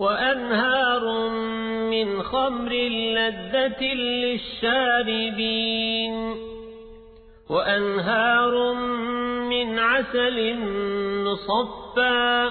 وأنهار من خمر لذة للشاربين وأنهار من عسل مصفى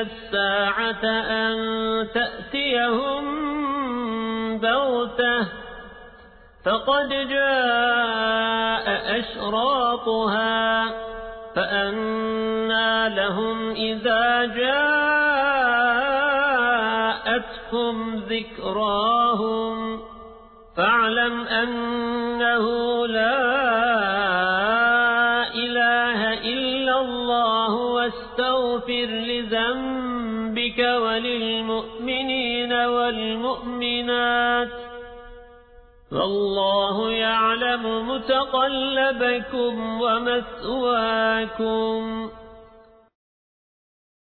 الساعة أن تأتيهم بغتة فقد جاء أشراطها فأنا لهم إذا جاءتهم ذكراهم فاعلم أنه لا إله إلا الله واستغفر لذنبك وللمؤمنين والمؤمنات والله يعلم متقلبكم ومثواكم